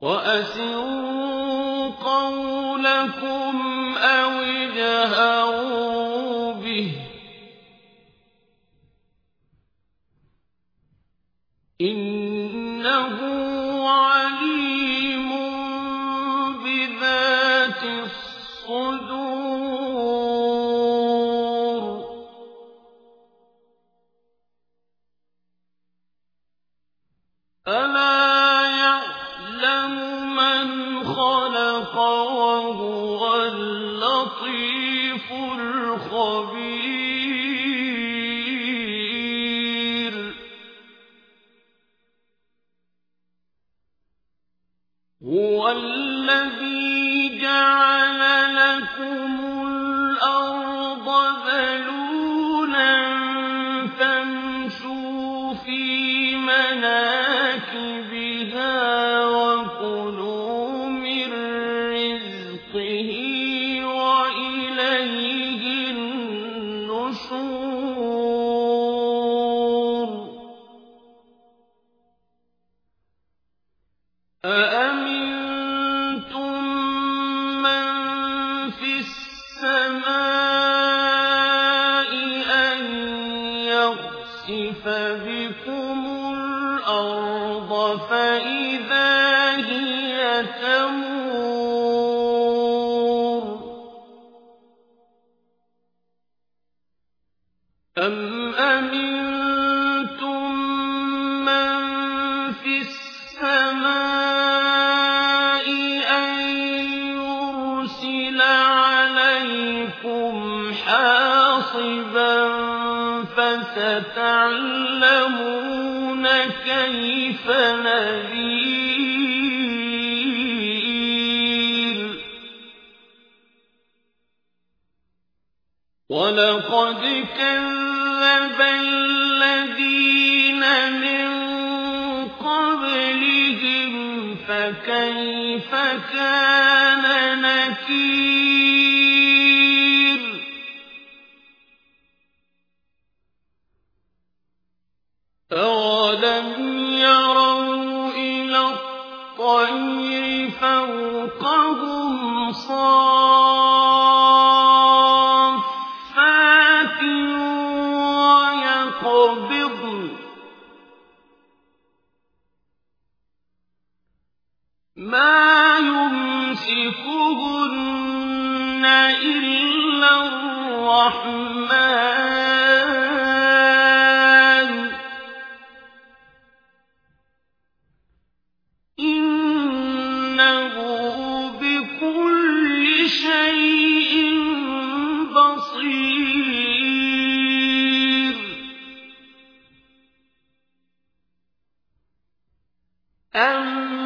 وَأَسِرُّوا قَوْلَكُمْ أَوِ اجْهَرُوا بِهِ ۖ. إِنَّهُ عَلِيمٌ بِذَاتِ الصُّدُورِ الْخَبِيرُ أَأَمِنتُم مَّن فِي السَّمَاءِ أَن يَخْسِفَ بِكُمُ الْأَرْضَ فَإِذَا هِيَ تَمُورُ أَمْ أَمِنتُم يُرْسِلَ عَلَيْكُمْ حَاصِبًا ۖ فَسَتَعْلَمُونَ كَيْفَ نَذِيرِ وَلَقَدْ كَذَّبَ الَّذِينَ مِن فَكَيْفَ كَانَ نَكِيرِ؟ أَوَلَمْ يَرَوْا إِلَى الطَّيْرِ فَوْقَهُمْ صَافَّاتٍ إِلَّا الرَّحْمَٰنُ ۚ إِنَّهُ بِكُلِّ شَيْءٍ بَصِيرٌ أَمَّنْ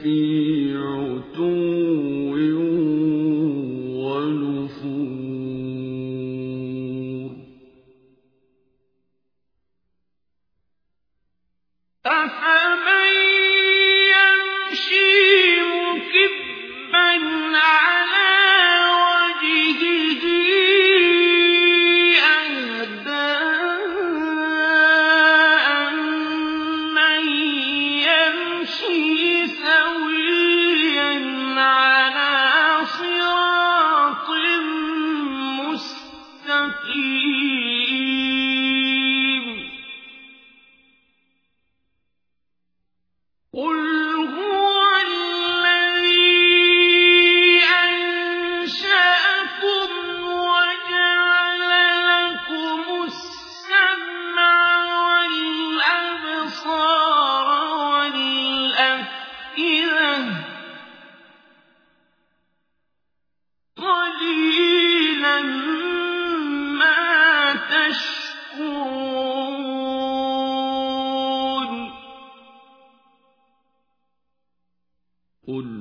فِي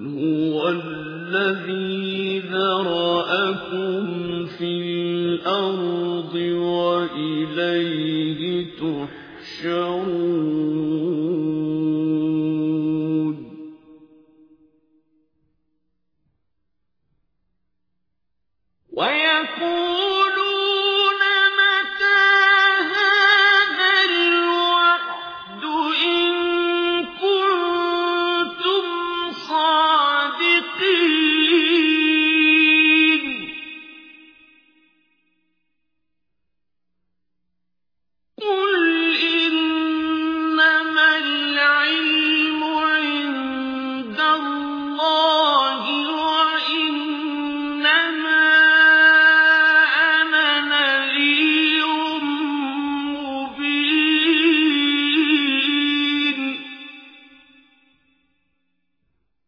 هُوَ الَّذِي ذَرَأَكُمْ فِي الْأَرْضِ وَإِلَيْهِ تُحْشَرُونَ.